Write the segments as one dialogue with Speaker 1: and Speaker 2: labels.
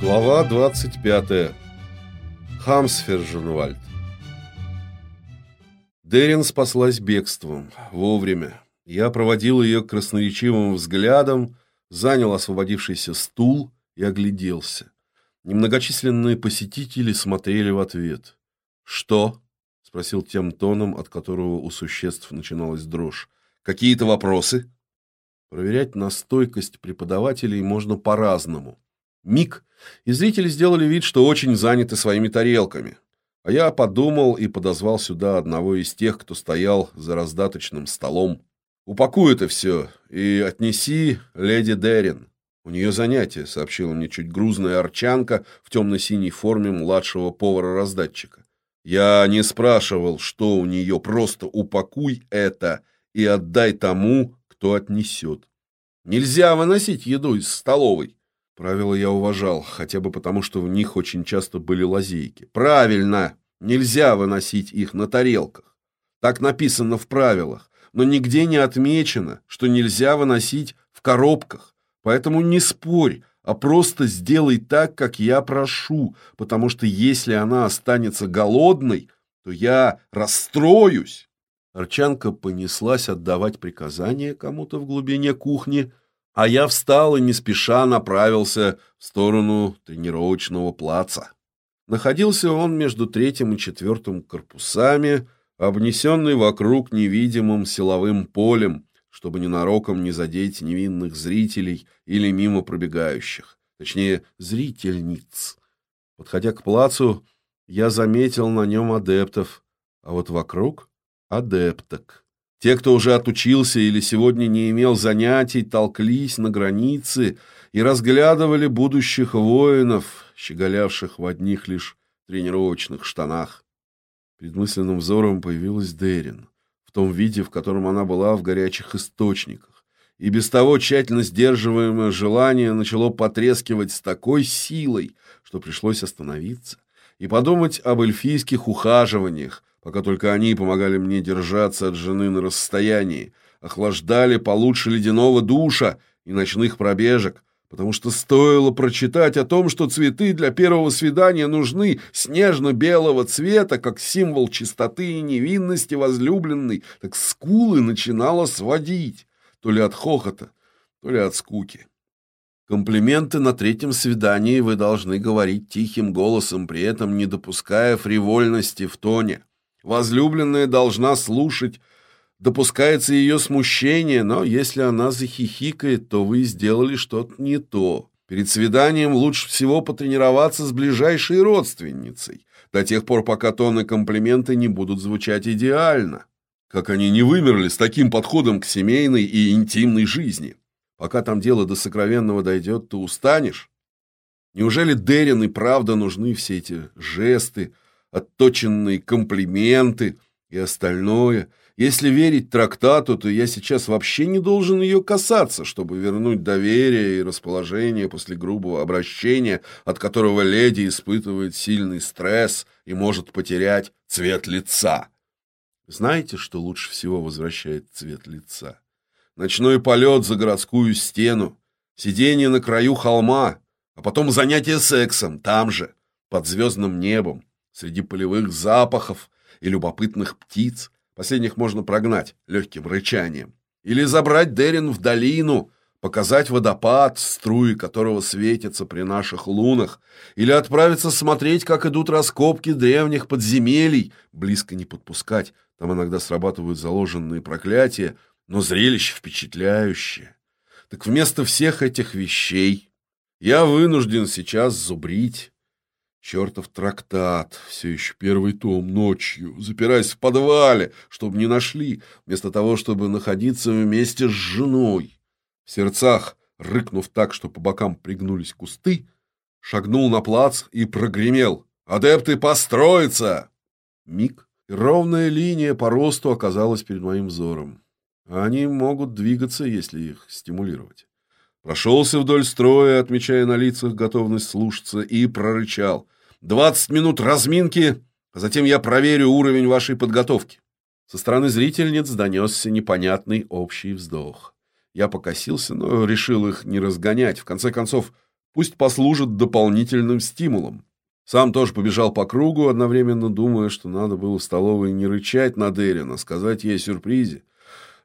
Speaker 1: Глава 25. Хамсферженвальд. Дерин спаслась бегством. Вовремя. Я проводил ее красноречивым взглядом, занял освободившийся стул и огляделся. Немногочисленные посетители смотрели в ответ. «Что?» — спросил тем тоном, от которого у существ начиналась дрожь. «Какие-то вопросы?» Проверять на стойкость преподавателей можно по-разному. Миг, и зрители сделали вид, что очень заняты своими тарелками. А я подумал и подозвал сюда одного из тех, кто стоял за раздаточным столом. «Упакуй это все и отнеси леди Дерин. У нее занятие», — сообщила мне чуть грузная арчанка в темно-синей форме младшего повара-раздатчика. «Я не спрашивал, что у нее, просто упакуй это и отдай тому, кто отнесет. Нельзя выносить еду из столовой. Правила я уважал, хотя бы потому, что в них очень часто были лазейки. Правильно, нельзя выносить их на тарелках. Так написано в правилах, но нигде не отмечено, что нельзя выносить в коробках. Поэтому не спорь, а просто сделай так, как я прошу, потому что если она останется голодной, то я расстроюсь. Арчанка понеслась отдавать приказания кому-то в глубине кухни, а я встал и не спеша направился в сторону тренировочного плаца. Находился он между третьим и четвертым корпусами, обнесенный вокруг невидимым силовым полем, чтобы ненароком не задеть невинных зрителей или мимо пробегающих, точнее, зрительниц. Подходя к плацу, я заметил на нем адептов, а вот вокруг адепток. Те, кто уже отучился или сегодня не имел занятий, толклись на границе и разглядывали будущих воинов, щеголявших в одних лишь тренировочных штанах. Перед мысленным взором появилась Дерин, в том виде, в котором она была в горячих источниках. И без того тщательно сдерживаемое желание начало потрескивать с такой силой, что пришлось остановиться и подумать об эльфийских ухаживаниях, пока только они помогали мне держаться от жены на расстоянии, охлаждали получше ледяного душа и ночных пробежек, потому что стоило прочитать о том, что цветы для первого свидания нужны снежно-белого цвета, как символ чистоты и невинности возлюбленной, так скулы начинало сводить, то ли от хохота, то ли от скуки. Комплименты на третьем свидании вы должны говорить тихим голосом, при этом не допуская фривольности в тоне. Возлюбленная должна слушать. Допускается ее смущение, но если она захихикает, то вы сделали что-то не то. Перед свиданием лучше всего потренироваться с ближайшей родственницей, до тех пор, пока тоны комплименты не будут звучать идеально. Как они не вымерли с таким подходом к семейной и интимной жизни. Пока там дело до сокровенного дойдет, ты устанешь. Неужели Дерин и правда нужны все эти жесты, отточенные комплименты и остальное. Если верить трактату, то я сейчас вообще не должен ее касаться, чтобы вернуть доверие и расположение после грубого обращения, от которого леди испытывает сильный стресс и может потерять цвет лица. Знаете, что лучше всего возвращает цвет лица? Ночной полет за городскую стену, сидение на краю холма, а потом занятие сексом там же, под звездным небом, среди полевых запахов и любопытных птиц. Последних можно прогнать легким рычанием. Или забрать Дерин в долину, показать водопад, струи которого светятся при наших лунах, или отправиться смотреть, как идут раскопки древних подземелий, близко не подпускать, там иногда срабатывают заложенные проклятия, но зрелище впечатляющее. Так вместо всех этих вещей я вынужден сейчас зубрить Чертов трактат, все еще первый том, ночью, запираясь в подвале, чтобы не нашли, вместо того, чтобы находиться вместе с женой. В сердцах, рыкнув так, что по бокам пригнулись кусты, шагнул на плац и прогремел. «Адепты, построиться!» Миг, и ровная линия по росту оказалась перед моим взором. Они могут двигаться, если их стимулировать. Прошелся вдоль строя, отмечая на лицах готовность слушаться, и прорычал. «Двадцать минут разминки, а затем я проверю уровень вашей подготовки». Со стороны зрительниц донесся непонятный общий вздох. Я покосился, но решил их не разгонять. В конце концов, Пусть послужит дополнительным стимулом. Сам тоже побежал по кругу, одновременно думая, что надо было в столовой не рычать на Дерин, а сказать ей о сюрпризе.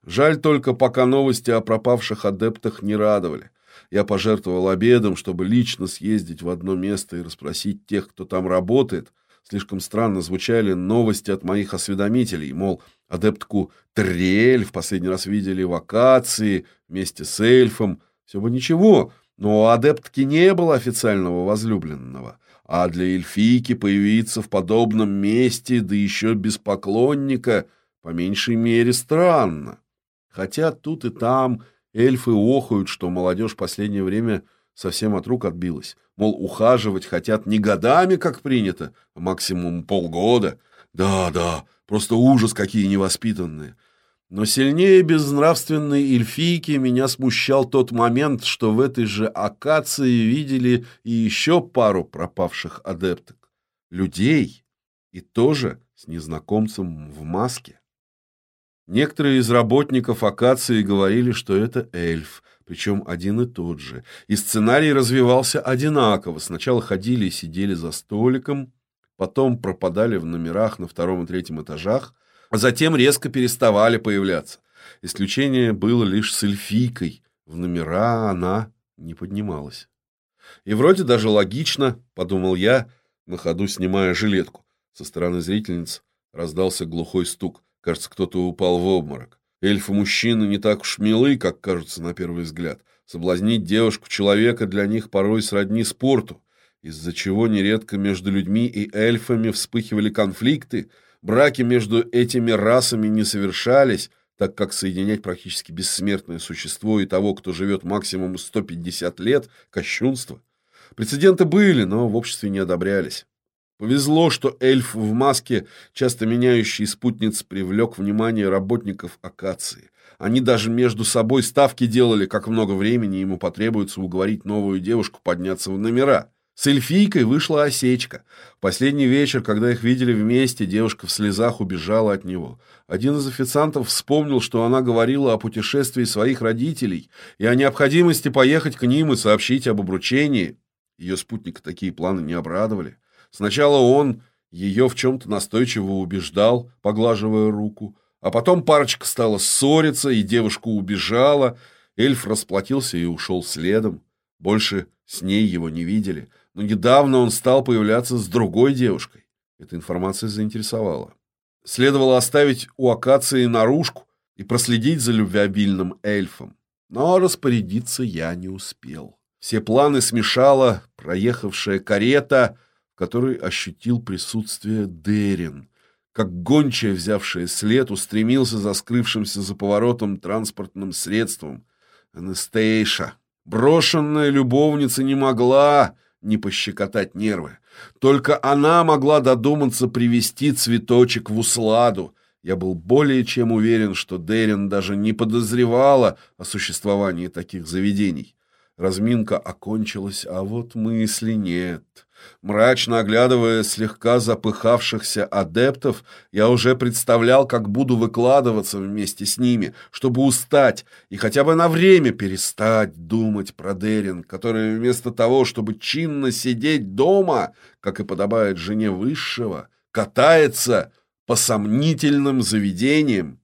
Speaker 1: Жаль только, пока новости о пропавших адептах не радовали. Я пожертвовал обедом, чтобы лично съездить в одно место и расспросить тех, кто там работает. Слишком странно звучали новости от моих осведомителей, мол, адептку Трель в последний раз видели в акации вместе с эльфом. Все бы ничего, но у адептки не было официального возлюбленного. А для эльфийки появиться в подобном месте, да еще без поклонника, по меньшей мере странно. Хотя тут и там эльфы охают, что молодежь в последнее время совсем от рук отбилась. Мол, ухаживать хотят не годами, как принято, а максимум полгода. Да-да, просто ужас какие невоспитанные. Но сильнее безнравственной эльфийки меня смущал тот момент, что в этой же акации видели и еще пару пропавших адепток. Людей, и тоже с незнакомцем в маске. Некоторые из работников акации говорили, что это эльф, причем один и тот же. И сценарий развивался одинаково. Сначала ходили и сидели за столиком, потом пропадали в номерах на втором и третьем этажах, а затем резко переставали появляться. Исключение было лишь с эльфийкой. В номера она не поднималась. И вроде даже логично, подумал я, на ходу снимая жилетку. Со стороны зрительниц раздался глухой стук. Кажется, кто-то упал в обморок. Эльфы-мужчины не так уж милы, как кажутся на первый взгляд. Соблазнить девушку-человека для них порой сродни спорту, из-за чего нередко между людьми и эльфами вспыхивали конфликты, браки между этими расами не совершались, так как соединять практически бессмертное существо и того, кто живет максимум 150 лет – кощунство. Прецеденты были, но в обществе не одобрялись. Повезло, что эльф в маске, часто меняющий спутниц, привлек внимание работников акации. Они даже между собой ставки делали, как много времени ему потребуется уговорить новую девушку подняться в номера. С эльфийкой вышла осечка. Последний вечер, когда их видели вместе, девушка в слезах убежала от него. Один из официантов вспомнил, что она говорила о путешествии своих родителей и о необходимости поехать к ним и сообщить об обручении. Ее спутника такие планы не обрадовали. Сначала он ее в чем-то настойчиво убеждал, поглаживая руку, а потом парочка стала ссориться, и девушка убежала. Эльф расплатился и ушел следом. Больше с ней его не видели. Но недавно он стал появляться с другой девушкой. Эта информация заинтересовала. Следовало оставить у акации наружку и проследить за любвеобильным эльфом. Но распорядиться я не успел. Все планы смешала проехавшая карета — который ощутил присутствие Дерин. Как гончая, взявшая след, устремился за скрывшимся за поворотом транспортным средством. Анастейша, брошенная любовница, не могла не пощекотать нервы. Только она могла додуматься привести цветочек в усладу. Я был более чем уверен, что Дерин даже не подозревала о существовании таких заведений. Разминка окончилась, а вот мысли нет. Мрачно оглядывая слегка запыхавшихся адептов, я уже представлял, как буду выкладываться вместе с ними, чтобы устать и хотя бы на время перестать думать про Дерин, которая вместо того, чтобы чинно сидеть дома, как и подобает жене высшего, катается по сомнительным заведениям.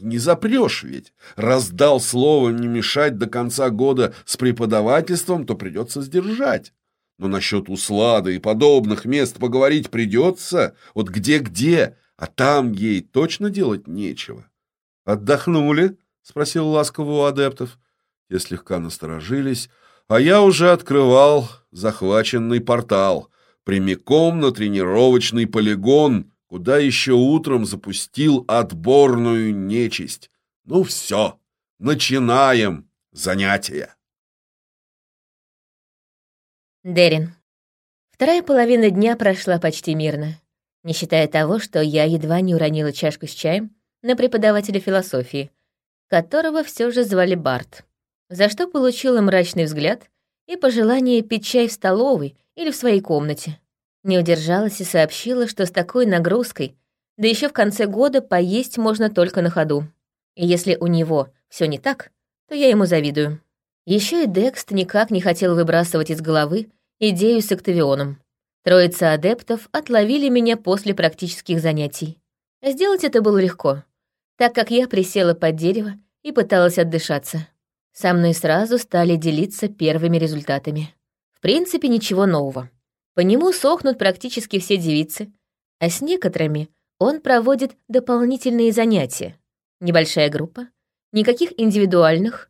Speaker 1: Не запрешь ведь. Раздал слово не мешать до конца года с преподавательством, то придется сдержать. Но насчет услада и подобных мест поговорить придется. Вот где-где, а там ей точно делать нечего. «Отдохнули?» — спросил ласково у адептов. Те слегка насторожились, а я уже открывал захваченный портал, прямиком на тренировочный полигон, куда еще утром запустил отборную нечисть. Ну все, начинаем занятия.
Speaker 2: Дерин. Вторая половина дня прошла почти мирно, не считая того, что я едва не уронила чашку с чаем на преподавателя философии, которого все же звали Барт, за что получила мрачный взгляд и пожелание пить чай в столовой или в своей комнате. Не удержалась и сообщила, что с такой нагрузкой, да еще в конце года поесть можно только на ходу. И если у него все не так, то я ему завидую. Еще и Декст никак не хотел выбрасывать из головы идею с Октавионом. Троица адептов отловили меня после практических занятий. Сделать это было легко, так как я присела под дерево и пыталась отдышаться. Со мной сразу стали делиться первыми результатами. В принципе, ничего нового. По нему сохнут практически все девицы, а с некоторыми он проводит дополнительные занятия. Небольшая группа, никаких индивидуальных,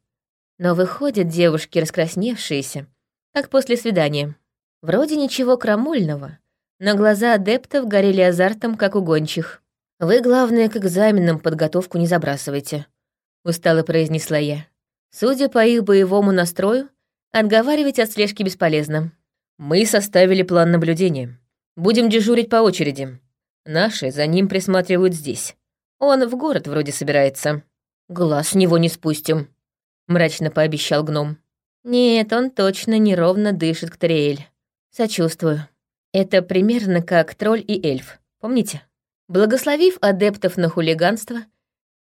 Speaker 2: но выходят девушки раскрасневшиеся, как после свидания. Вроде ничего крамольного, но глаза адептов горели азартом, как у гончих. «Вы, главное, к экзаменам подготовку не забрасывайте», — устало произнесла я. Судя по их боевому настрою, отговаривать от слежки бесполезно. Мы составили план наблюдения. Будем дежурить по очереди. Наши за ним присматривают здесь. Он в город вроде собирается. Глаз с него не спустим, мрачно пообещал гном. Нет, он точно неровно дышит к Триэль. Сочувствую. Это примерно как тролль и эльф, помните? Благословив адептов на хулиганство,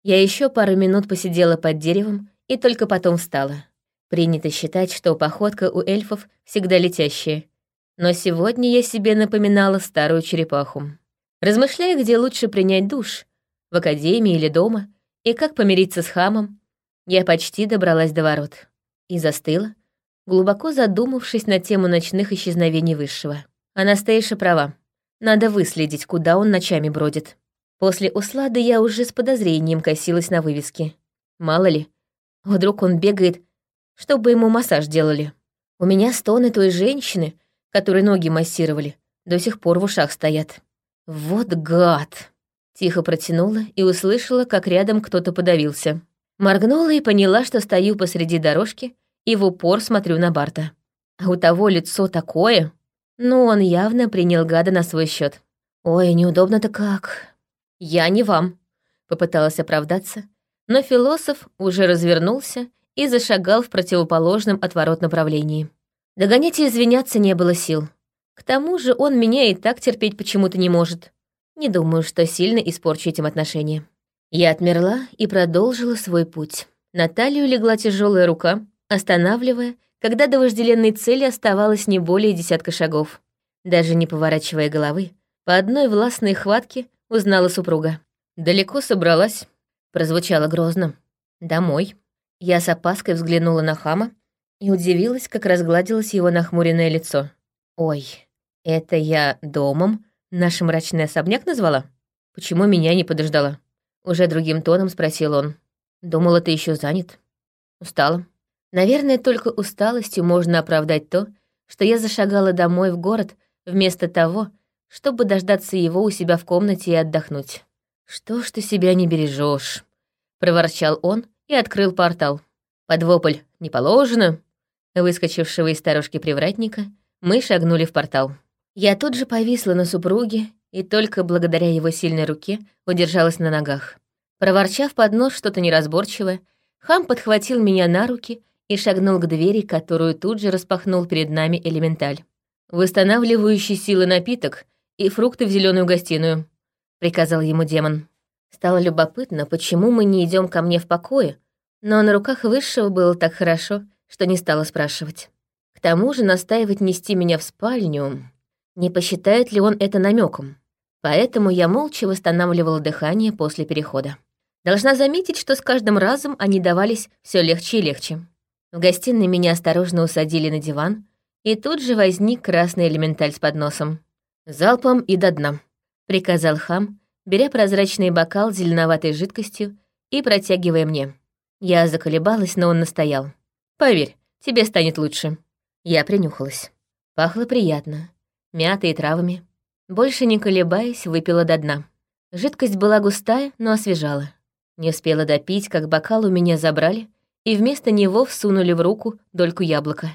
Speaker 2: я еще пару минут посидела под деревом и только потом встала. Принято считать, что походка у эльфов всегда летящая. Но сегодня я себе напоминала старую черепаху. Размышляя, где лучше принять душ, в академии или дома, и как помириться с хамом, я почти добралась до ворот. И застыла, глубоко задумавшись на тему ночных исчезновений Высшего. Анастейша права. Надо выследить, куда он ночами бродит. После услады я уже с подозрением косилась на вывески. Мало ли, Вдруг он бегает, чтобы ему массаж делали. У меня стоны той женщины, которой ноги массировали, до сих пор в ушах стоят. Вот гад! Тихо протянула и услышала, как рядом кто-то подавился. Моргнула и поняла, что стою посреди дорожки и в упор смотрю на Барта. А у того лицо такое. Ну, он явно принял гада на свой счет. Ой, неудобно-то как. Я не вам, попыталась оправдаться, но философ уже развернулся и зашагал в противоположном отворот направлении. Догонять и извиняться не было сил. К тому же он меня и так терпеть почему-то не может. Не думаю, что сильно испорчу этим отношения. Я отмерла и продолжила свой путь. На талию легла тяжелая рука, останавливая, когда до вожделенной цели оставалось не более десятка шагов. Даже не поворачивая головы, по одной властной хватке узнала супруга. Далеко собралась, прозвучало грозно. «Домой». Я с опаской взглянула на хама и удивилась, как разгладилось его нахмуренное лицо. «Ой, это я домом наш мрачный особняк назвала? Почему меня не подождала?» Уже другим тоном спросил он. «Думала, ты еще занят?» «Устала». Наверное, только усталостью можно оправдать то, что я зашагала домой в город вместо того, чтобы дождаться его у себя в комнате и отдохнуть. «Что ж ты себя не бережешь? проворчал он и открыл портал. Под вопль «Не положено!» выскочившего из сторожки привратника, мы шагнули в портал. Я тут же повисла на супруге и только благодаря его сильной руке удержалась на ногах. Проворчав под нос что-то неразборчивое, хам подхватил меня на руки и шагнул к двери, которую тут же распахнул перед нами элементаль. «Восстанавливающий силы напиток и фрукты в зеленую гостиную», — приказал ему демон. Стало любопытно, почему мы не идем ко мне в покое, но на руках Высшего было так хорошо, что не стала спрашивать. К тому же настаивать нести меня в спальню... Не посчитает ли он это намеком? Поэтому я молча восстанавливала дыхание после перехода. Должна заметить, что с каждым разом они давались все легче и легче. В гостиной меня осторожно усадили на диван, и тут же возник красный элементаль с подносом. «Залпом и до дна», — приказал хам, беря прозрачный бокал с зеленоватой жидкостью и протягивая мне. Я заколебалась, но он настоял. «Поверь, тебе станет лучше». Я принюхалась. Пахло приятно. Мятой и травами. Больше не колебаясь, выпила до дна. Жидкость была густая, но освежала. Не успела допить, как бокал у меня забрали, и вместо него всунули в руку дольку яблока.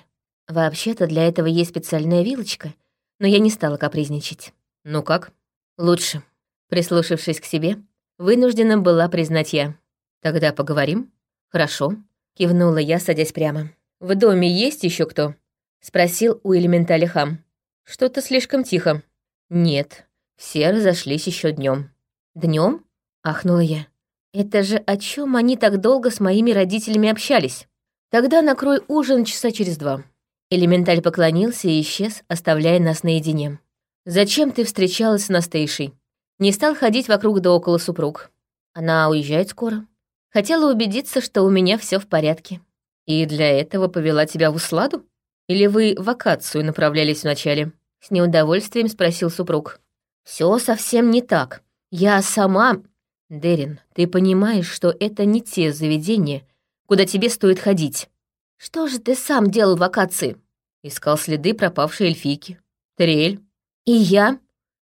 Speaker 2: Вообще-то для этого есть специальная вилочка, но я не стала капризничать. «Ну как?» «Лучше», Прислушавшись к себе, вынуждена была признать я. «Тогда поговорим?» «Хорошо», — кивнула я, садясь прямо. «В доме есть еще кто?» — спросил у элементали хам. «Что-то слишком тихо». «Нет, все разошлись еще днем. Днем? ахнула я. «Это же о чем они так долго с моими родителями общались?» Тогда накрой ужин часа через два». Элементаль поклонился и исчез, оставляя нас наедине. «Зачем ты встречалась с Настейшей?» Не стал ходить вокруг да около супруг. Она уезжает скоро. Хотела убедиться, что у меня все в порядке. И для этого повела тебя в усладу? Или вы в вакацию направлялись вначале?» С неудовольствием спросил супруг. Все совсем не так. Я сама... Дерин, ты понимаешь, что это не те заведения, куда тебе стоит ходить. Что же ты сам делал в вакации? Искал следы пропавшей эльфийки. Тариэль. И я?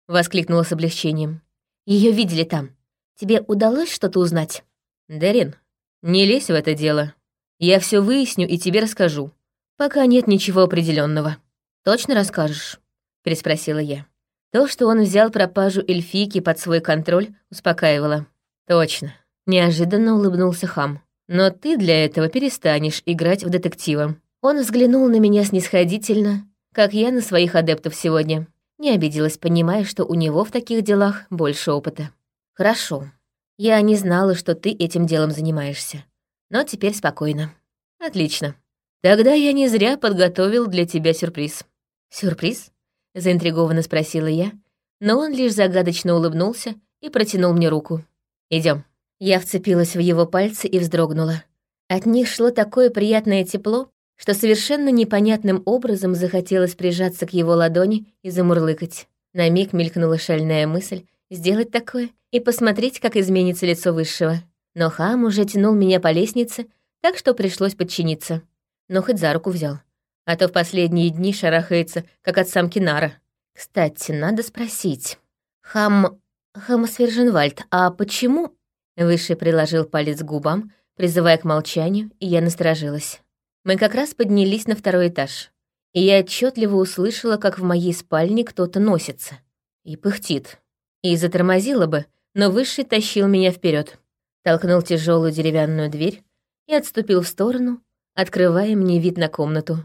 Speaker 2: Воскликнула с облегчением. Ее видели там. Тебе удалось что-то узнать? Дерин, не лезь в это дело. Я все выясню и тебе расскажу. Пока нет ничего определенного. Точно расскажешь? Переспросила я. То, что он взял пропажу эльфийки под свой контроль, успокаивало. Точно. Неожиданно улыбнулся хам. Но ты для этого перестанешь играть в детектива. Он взглянул на меня снисходительно, как я на своих адептов сегодня. Не обиделась, понимая, что у него в таких делах больше опыта. Хорошо. Я не знала, что ты этим делом занимаешься. Но теперь спокойно. Отлично. Тогда я не зря подготовил для тебя сюрприз. Сюрприз? Заинтригованно спросила я, но он лишь загадочно улыбнулся и протянул мне руку. Идем. Я вцепилась в его пальцы и вздрогнула. От них шло такое приятное тепло, что совершенно непонятным образом захотелось прижаться к его ладони и замурлыкать. На миг мелькнула шальная мысль сделать такое и посмотреть, как изменится лицо высшего. Но хам уже тянул меня по лестнице, так что пришлось подчиниться. Но хоть за руку взял. А то в последние дни шарахается, как от самки Нара. Кстати, надо спросить. Хам... Хамасверженвальд, а почему... Высший приложил палец к губам, призывая к молчанию, и я насторожилась. Мы как раз поднялись на второй этаж, и я отчетливо услышала, как в моей спальне кто-то носится. И пыхтит. И затормозила бы, но Высший тащил меня вперед толкнул тяжелую деревянную дверь и отступил в сторону, открывая мне вид на комнату.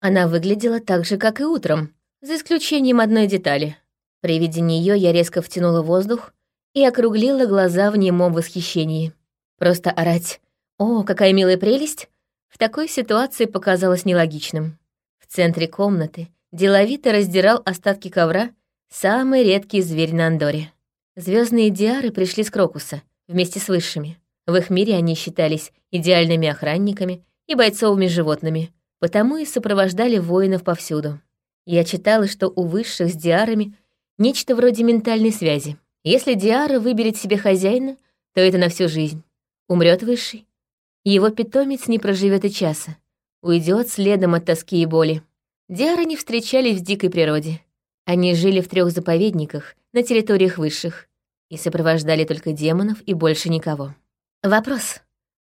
Speaker 2: Она выглядела так же, как и утром, за исключением одной детали. При виде нее я резко втянула воздух и округлила глаза в немом восхищении. Просто орать «О, какая милая прелесть!» в такой ситуации показалось нелогичным. В центре комнаты деловито раздирал остатки ковра самый редкий зверь на Андоре. Звездные диары пришли с Крокуса — вместе с высшими. В их мире они считались идеальными охранниками и бойцовыми животными, потому и сопровождали воинов повсюду. Я читала, что у высших с диарами нечто вроде ментальной связи. Если диара выберет себе хозяина, то это на всю жизнь. Умрет высший. Его питомец не проживет и часа. Уйдет следом от тоски и боли. Диары не встречались в дикой природе. Они жили в трех заповедниках на территориях высших и сопровождали только демонов и больше никого. Вопрос.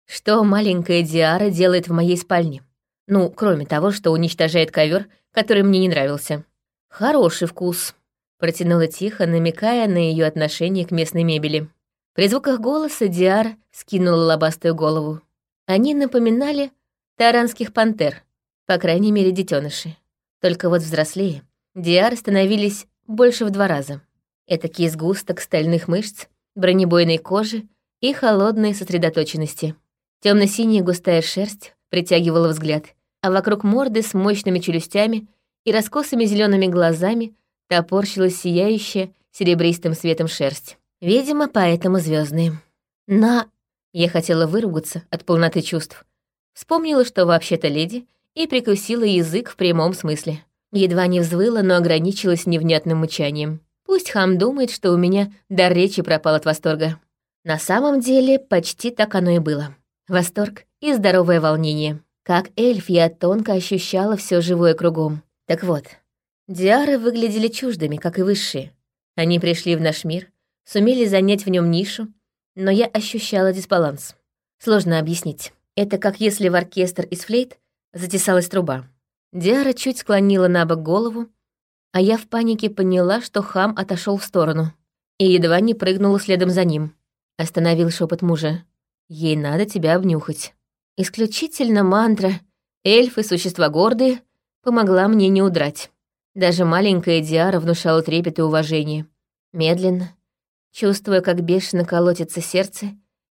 Speaker 2: Что маленькая Диара делает в моей спальне? Ну, кроме того, что уничтожает ковер, который мне не нравился. Хороший вкус. Протянула тихо, намекая на ее отношение к местной мебели. При звуках голоса Диара скинула лобастую голову. Они напоминали таранских пантер, по крайней мере, детеныши. Только вот взрослее. Диары становились больше в два раза. Этакий сгусток стальных мышц, бронебойной кожи и холодной сосредоточенности. темно синяя густая шерсть притягивала взгляд, а вокруг морды с мощными челюстями и раскосыми зелеными глазами топорщилась сияющая серебристым светом шерсть. Видимо, поэтому звездные. На... Я хотела выругаться от полноты чувств. Вспомнила, что вообще-то леди, и прикусила язык в прямом смысле. Едва не взвыла, но ограничилась невнятным мычанием. Пусть хам думает, что у меня дар речи пропал от восторга. На самом деле, почти так оно и было. Восторг и здоровое волнение. Как эльф я тонко ощущала все живое кругом. Так вот, диары выглядели чуждыми, как и высшие. Они пришли в наш мир, сумели занять в нем нишу, но я ощущала дисбаланс. Сложно объяснить. Это как если в оркестр из флейт затесалась труба. Диара чуть склонила на бок голову, а я в панике поняла, что хам отошел в сторону и едва не прыгнула следом за ним. Остановил шепот мужа. «Ей надо тебя обнюхать». Исключительно мантра «Эльфы — существа гордые» помогла мне не удрать. Даже маленькая Диара внушала трепет и уважение. Медленно, чувствуя, как бешено колотится сердце,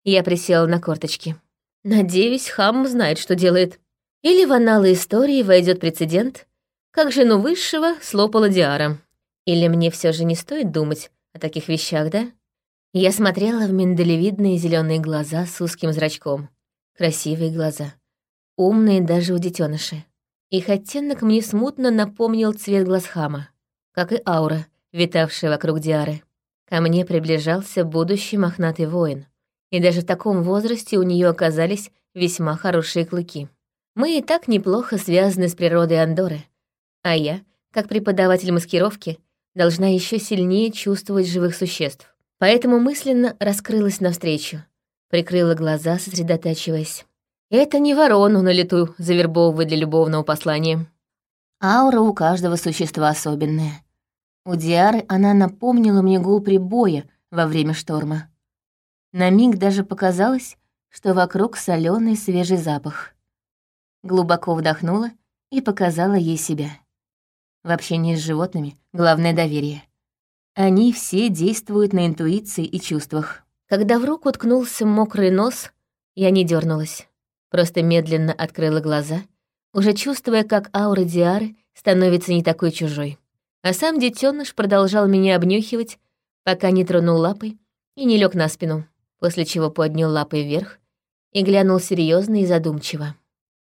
Speaker 2: я присела на корточки. Надеюсь, хам знает, что делает. Или в аналы истории войдет прецедент, как жену высшего слопала Диара. Или мне все же не стоит думать о таких вещах, да? Я смотрела в миндалевидные зеленые глаза с узким зрачком. Красивые глаза. Умные даже у детенышей. Их оттенок мне смутно напомнил цвет глаз хама, как и аура, витавшая вокруг Диары. Ко мне приближался будущий мохнатый воин, и даже в таком возрасте у нее оказались весьма хорошие клыки. Мы и так неплохо связаны с природой Андоры, а я, как преподаватель маскировки, должна еще сильнее чувствовать живых существ. Поэтому мысленно раскрылась навстречу, прикрыла глаза, сосредотачиваясь. Это не ворону на лету завербовывать для любовного послания. Аура у каждого существа особенная. У Диары она напомнила мне гул прибоя во время шторма. На миг даже показалось, что вокруг соленый свежий запах. Глубоко вдохнула и показала ей себя. В общении с животными главное доверие. Они все действуют на интуиции и чувствах. Когда в руку уткнулся мокрый нос, я не дернулась просто медленно открыла глаза, уже чувствуя, как аура Диары становится не такой чужой. А сам детеныш продолжал меня обнюхивать, пока не тронул лапой и не лег на спину, после чего поднял лапой вверх и глянул серьезно и задумчиво.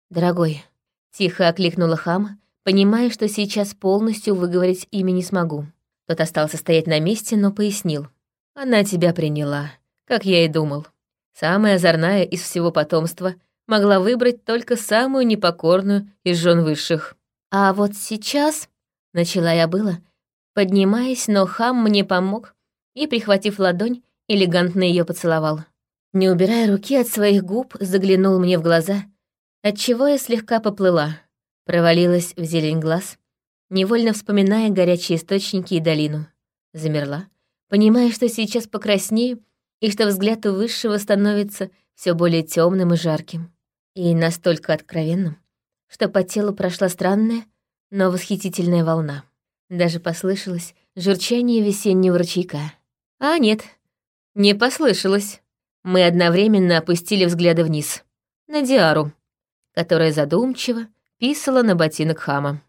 Speaker 2: «Дорогой», — тихо окликнула хама, понимая, что сейчас полностью выговорить имя не смогу. Тот остался стоять на месте, но пояснил. «Она тебя приняла, как я и думал. Самая озорная из всего потомства могла выбрать только самую непокорную из жен высших. А вот сейчас, начала я было, поднимаясь, но хам мне помог и, прихватив ладонь, элегантно ее поцеловал. Не убирая руки от своих губ, заглянул мне в глаза, отчего я слегка поплыла, провалилась в зелень глаз, невольно вспоминая горячие источники и долину. Замерла, понимая, что сейчас покраснею, и что взгляд у высшего становится все более темным и жарким и настолько откровенным, что по телу прошла странная, но восхитительная волна. Даже послышалось журчание весеннего ручейка. А нет, не послышалось. Мы одновременно опустили взгляды вниз, на Диару, которая задумчиво писала на ботинок хама.